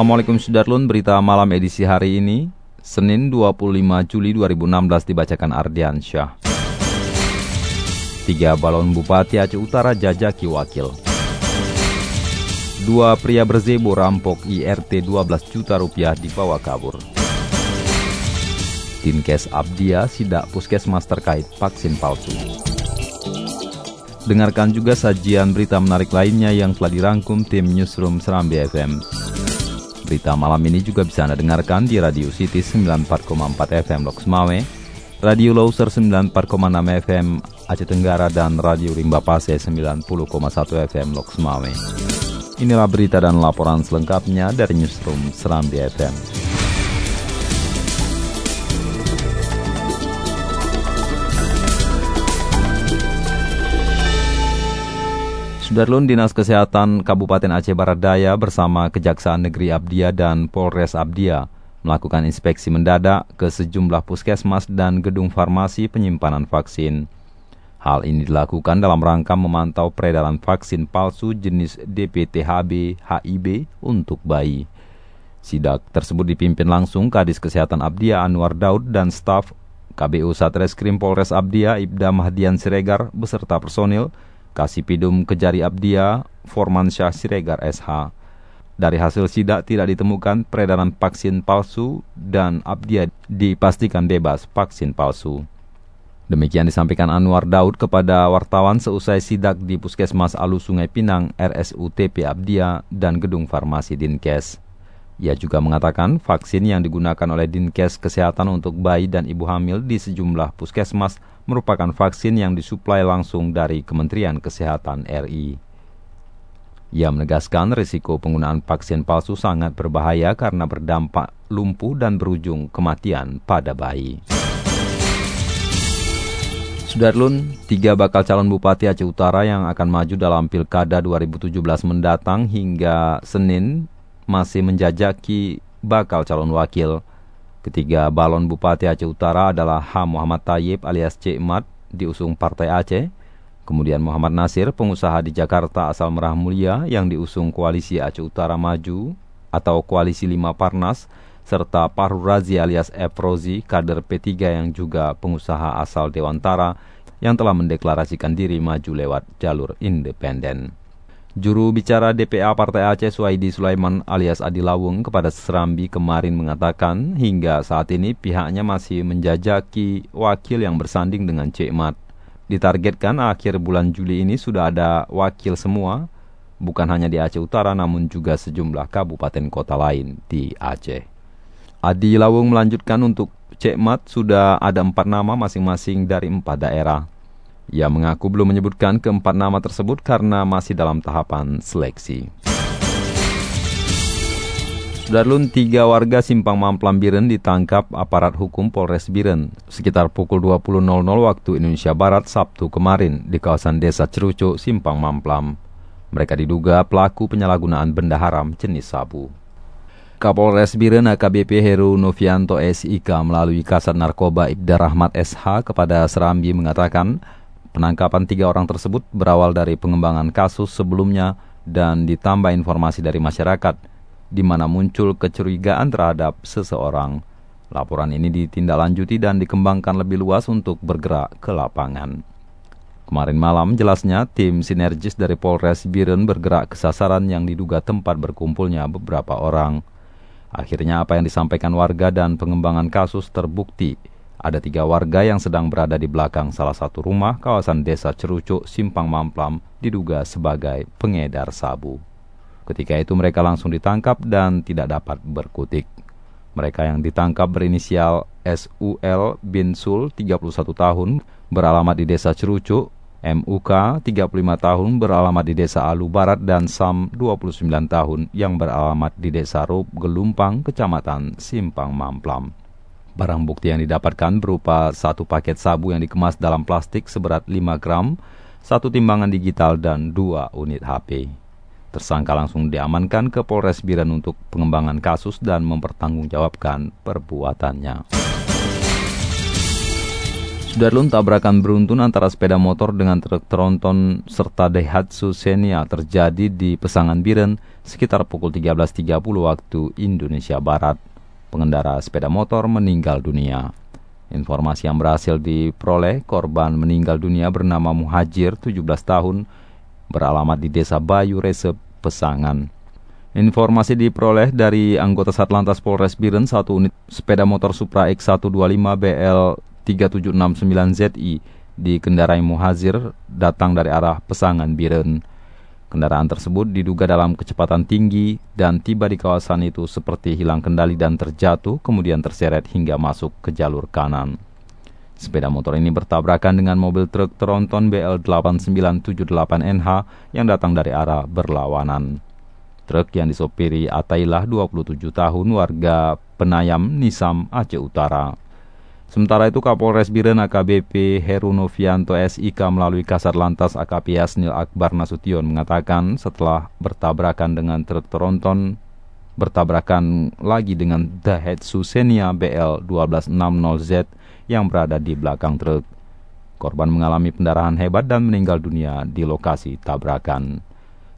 Assalamualaikum Sudarlun, berita malam edisi hari ini, Senin 25 Juli 2016 dibacakan Ardian Syah. Tiga balon Bupati Aceh Utara jajaki wakil. Dua pria berzebo rampok IRT 12 juta rupiah dibawa kabur. Dinkes Abdia sidak puskesmas terkait vaksin palsu. Dengarkan juga sajian berita menarik lainnya yang telah dirangkum tim Newsroom Serambi FM. Berita malam ini juga bisa Anda dengarkan di Radio City 94,4 FM Loks Mawai, Radio Loser 94,6 FM Aceh Tenggara, dan Radio Rimba Pase 90,1 FM Loks Mawai. Inilah berita dan laporan selengkapnya dari Newsroom Serambi FM. Sudarlun Dinas Kesehatan Kabupaten Aceh Barat Daya bersama Kejaksaan Negeri Abdia dan Polres Abdia melakukan inspeksi mendadak ke sejumlah puskesmas dan gedung farmasi penyimpanan vaksin. Hal ini dilakukan dalam rangka memantau peredaran vaksin palsu jenis DPTHB HIB untuk bayi. Sidak tersebut dipimpin langsung Kadis Kesehatan Abdia Anwar Daud dan staf KBU Satreskrim Polres Abdia Ibda Mahdian Siregar beserta personil Kasipidum Kejari Abdia, Forman Syah Siregar SH. Dari hasil sidak tidak ditemukan peredaran vaksin palsu dan Abdia dipastikan bebas vaksin palsu. Demikian disampaikan Anwar Daud kepada wartawan seusai sidak di Puskesmas Alu Sungai Pinang, RSUTP Abdia, dan Gedung Farmasi Dinkes. Ia juga mengatakan vaksin yang digunakan oleh Dinkes Kesehatan untuk bayi dan ibu hamil di sejumlah puskesmas merupakan vaksin yang disuplai langsung dari Kementerian Kesehatan RI. Ia menegaskan risiko penggunaan vaksin palsu sangat berbahaya karena berdampak lumpuh dan berujung kematian pada bayi. Sudarlun, tiga bakal calon Bupati Aceh Utara yang akan maju dalam Pilkada 2017 mendatang hingga Senin masih menjajaki bakal calon wakil. Ketiga balon Bupati Aceh Utara adalah H. Muhammad Tayyib alias C. Mat diusung Partai Aceh, kemudian Muhammad Nasir, pengusaha di Jakarta asal Merah Mulia yang diusung Koalisi Aceh Utara Maju atau Koalisi Lima Parnas, serta Parur Razi alias F. Rozi, kader P3 yang juga pengusaha asal Dewantara yang telah mendeklarasikan diri maju lewat jalur independen. Juru bicara DPA Partai Aceh Suaidi Sulaiman alias Adi Lawung kepada Serambi kemarin mengatakan hingga saat ini pihaknya masih menjajaki wakil yang bersanding dengan Cik Mat. Ditargetkan akhir bulan Juli ini sudah ada wakil semua, bukan hanya di Aceh Utara namun juga sejumlah kabupaten kota lain di Aceh. Adi Lawung melanjutkan untuk Cik Mat sudah ada empat nama masing-masing dari empat daerah. Ia mengaku belum menyebutkan keempat nama tersebut karena masih dalam tahapan seleksi. Darlun, tiga warga Simpang Mamplam Biren ditangkap aparat hukum Polres Biren sekitar pukul 20.00 waktu Indonesia Barat Sabtu kemarin di kawasan desa Cerucuk, Simpang Mamplam. Mereka diduga pelaku penyalahgunaan benda haram jenis sabu. Kapolres Biren AKBP Heru Novianto SIK melalui Kasat Narkoba Ibda Rahmat SH kepada Serambi mengatakan Penangkapan tiga orang tersebut berawal dari pengembangan kasus sebelumnya dan ditambah informasi dari masyarakat, di mana muncul kecurigaan terhadap seseorang. Laporan ini ditindaklanjuti dan dikembangkan lebih luas untuk bergerak ke lapangan. Kemarin malam, jelasnya tim sinergis dari Polres Biren bergerak ke sasaran yang diduga tempat berkumpulnya beberapa orang. Akhirnya apa yang disampaikan warga dan pengembangan kasus terbukti ada tiga warga yang sedang berada di belakang salah satu rumah kawasan desa Cerucuk, Simpang Mamplam, diduga sebagai pengedar sabu. Ketika itu mereka langsung ditangkap dan tidak dapat berkutik. Mereka yang ditangkap berinisial SUL bin Sul, 31 tahun, beralamat di desa Cerucuk, MUK 35 tahun beralamat di Desa Alu Barat dan Sam 29 tahun yang beralamat di Desa Rub Gelumpang, Kecamatan Simpang Mamplam. Barang bukti yang didapatkan berupa satu paket sabu yang dikemas dalam plastik seberat 5 gram, satu timbangan digital dan dua unit HP. Tersangka langsung diamankan ke Polres Biren untuk pengembangan kasus dan mempertanggungjawabkan perbuatannya. Sudarlun tabrakan beruntun antara sepeda motor dengan truk tronton serta Daihatsu Xenia terjadi di Pesangan Biren sekitar pukul 13.30 waktu Indonesia Barat. Pengendara sepeda motor meninggal dunia. Informasi yang berhasil diperoleh, korban meninggal dunia bernama Muhajir, 17 tahun, beralamat di Desa Bayu Resep, Pesangan. Informasi diperoleh dari anggota Satlantas Polres Biren, satu unit sepeda motor Supra X125 BL 3769ZI dikendarai Muhazir datang dari arah Pesangan Biren. Kendaraan tersebut diduga dalam kecepatan tinggi dan tiba di kawasan itu seperti hilang kendali dan terjatuh kemudian terseret hingga masuk ke jalur kanan. Sepeda motor ini bertabrakan dengan mobil truk tronton BL8978NH yang datang dari arah berlawanan. Truk yang disopiri Atailah 27 tahun warga Penayam, Nisam, Aceh Utara. Sementara itu Kapolres Biren AKBP Heru Novianto SIK melalui Kasar Lantas AKP Yasnil Akbar Nasution mengatakan setelah bertabrakan dengan truk tronton bertabrakan lagi dengan Daihatsu Xenia BL 1260Z yang berada di belakang truk. Korban mengalami pendarahan hebat dan meninggal dunia di lokasi tabrakan.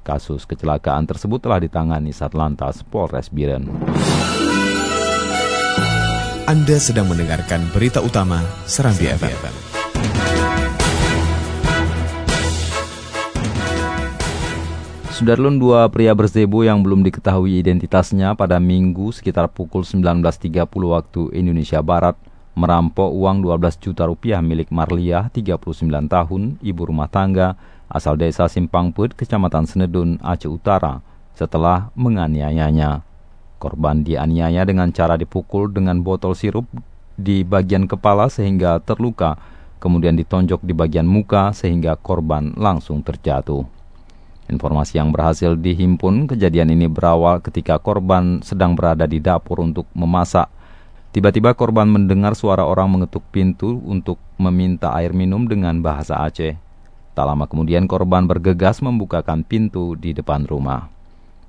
Kasus kecelakaan tersebut telah ditangani Satlantas Polres Biren. Anda sedang mendengarkan berita utama Serambi, FM. FM. Sudarlun dua pria berzebu yang belum diketahui identitasnya pada minggu sekitar pukul 19.30 waktu Indonesia Barat merampok uang 12 juta rupiah milik Marlia, 39 tahun, ibu rumah tangga, asal desa Simpangput, kecamatan Senedun, Aceh Utara, setelah menganiayanya. Korban dianiaya dengan cara dipukul dengan botol sirup di bagian kepala sehingga terluka, kemudian ditonjok di bagian muka sehingga korban langsung terjatuh. Informasi yang berhasil dihimpun, kejadian ini berawal ketika korban sedang berada di dapur untuk memasak. Tiba-tiba korban mendengar suara orang mengetuk pintu untuk meminta air minum dengan bahasa Aceh. Tak lama kemudian korban bergegas membukakan pintu di depan rumah.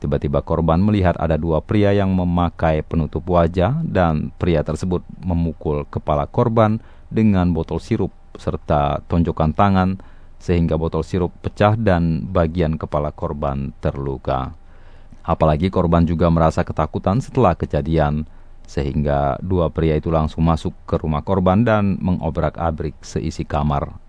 Tiba-tiba korban melihat ada dua pria yang memakai penutup wajah dan pria tersebut memukul kepala korban dengan botol sirup serta tonjokan tangan sehingga botol sirup pecah dan bagian kepala korban terluka. Apalagi korban juga merasa ketakutan setelah kejadian sehingga dua pria itu langsung masuk ke rumah korban dan mengobrak-abrik seisi kamar.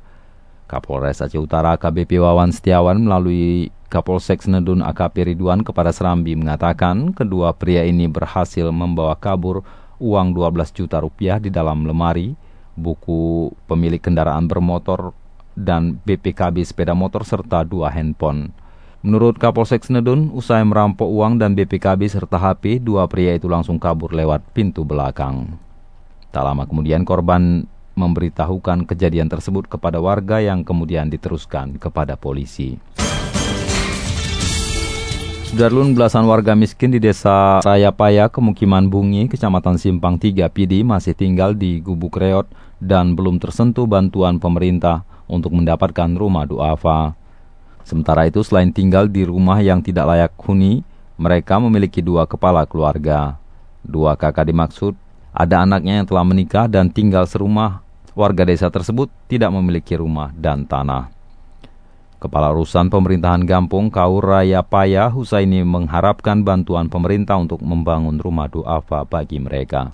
Kapolres Aceh Utara KBP Wawan Setiawan melalui Kapolsek Senedun AKP Ridwan kepada Serambi mengatakan kedua pria ini berhasil membawa kabur uang 12 juta rupiah di dalam lemari, buku pemilik kendaraan bermotor, dan BPKB sepeda motor serta dua handphone. Menurut Kapolsek Senedun, usai merampok uang dan BPKB serta HP, dua pria itu langsung kabur lewat pintu belakang. Tak lama kemudian korban memberitahukan kejadian tersebut kepada warga yang kemudian diteruskan kepada polisi. Sudarlun belasan warga miskin di desa Sayapaya, Kemukiman Bungi, Kecamatan Simpang 3, Pidi masih tinggal di Gubuk Reot dan belum tersentuh bantuan pemerintah untuk mendapatkan rumah duafa. Sementara itu selain tinggal di rumah yang tidak layak huni, mereka memiliki dua kepala keluarga. Dua kakak dimaksud, ada anaknya yang telah menikah dan tinggal serumah. Warga desa tersebut tidak memiliki rumah dan tanah. Kepala Urusan Pemerintahan Gampung Kaur Raya Paya Husaini mengharapkan bantuan pemerintah untuk membangun rumah duafa bagi mereka.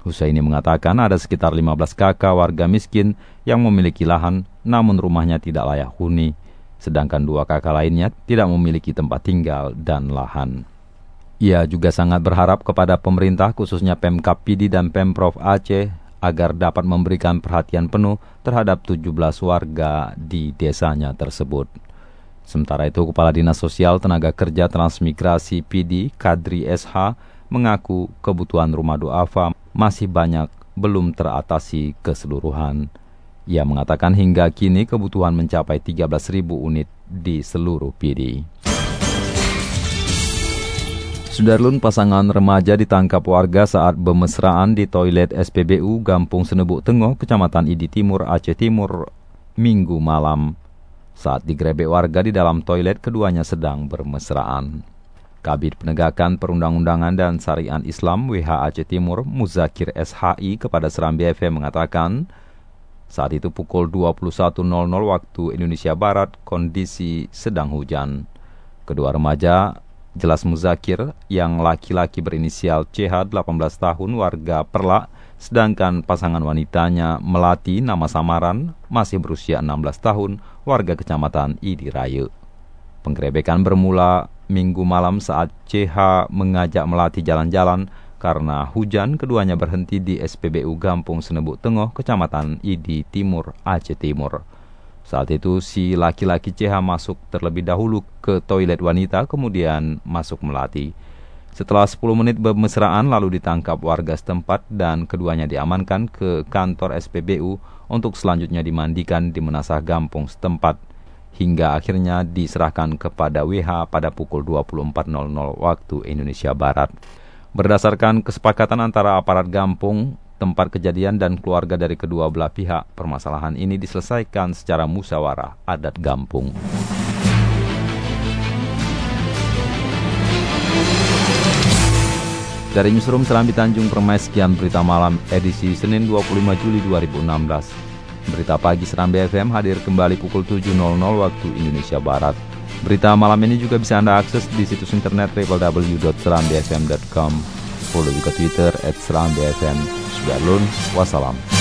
Husaini mengatakan ada sekitar 15 kakak warga miskin yang memiliki lahan namun rumahnya tidak layak huni, sedangkan dua kakak lainnya tidak memiliki tempat tinggal dan lahan. Ia juga sangat berharap kepada pemerintah khususnya Pemkap Pidi dan Pemprov Aceh agar dapat memberikan perhatian penuh terhadap 17 warga di desanya tersebut. Sementara itu, Kepala Dinas Sosial Tenaga Kerja Transmigrasi PD Kadri SH mengaku kebutuhan rumah duafa masih banyak belum teratasi keseluruhan. Ia mengatakan hingga kini kebutuhan mencapai 13.000 unit di seluruh PD. Sudarlun pasangan remaja ditangkap warga saat bermesraan di toilet SPBU Gampung Senebuk Tengah, Kecamatan Idi Timur, Aceh Timur, Minggu malam. Saat digrebek warga di dalam toilet, keduanya sedang bermesraan. Kabit Penegakan Perundang-undangan dan Syariat Islam WH Aceh Timur Muzakir SHI kepada Seram BFM mengatakan, saat itu pukul 21.00 waktu Indonesia Barat, kondisi sedang hujan. Kedua remaja, jelas Muzakir, yang laki-laki berinisial CH 18 tahun warga Perlak, sedangkan pasangan wanitanya Melati nama samaran masih berusia 16 tahun warga kecamatan Idi Raya. Penggerebekan bermula minggu malam saat CH mengajak Melati jalan-jalan karena hujan keduanya berhenti di SPBU Gampung Senebuk Tengah, Kecamatan Idi Timur, Aceh Timur. Saat itu si laki-laki CH masuk terlebih dahulu ke toilet wanita kemudian masuk Melati. Setelah 10 menit bermesraan lalu ditangkap warga setempat dan keduanya diamankan ke kantor SPBU untuk selanjutnya dimandikan di Menasah Gampung setempat hingga akhirnya diserahkan kepada WH pada pukul 24.00 waktu Indonesia Barat. Berdasarkan kesepakatan antara aparat Gampung, tempat kejadian dan keluarga dari kedua belah pihak, permasalahan ini diselesaikan secara musyawarah adat Gampung. Dari Newsroom Serambi Tanjung Permai, sekian berita malam edisi Senin 25 Juli 2016. Berita pagi Seram BFM hadir kembali pukul 7.00 waktu Indonesia Barat. Berita malam ini juga bisa Anda akses di situs internet www.serambfm.com. Follow juga Twitter serambfm. Sudah lun, wassalam.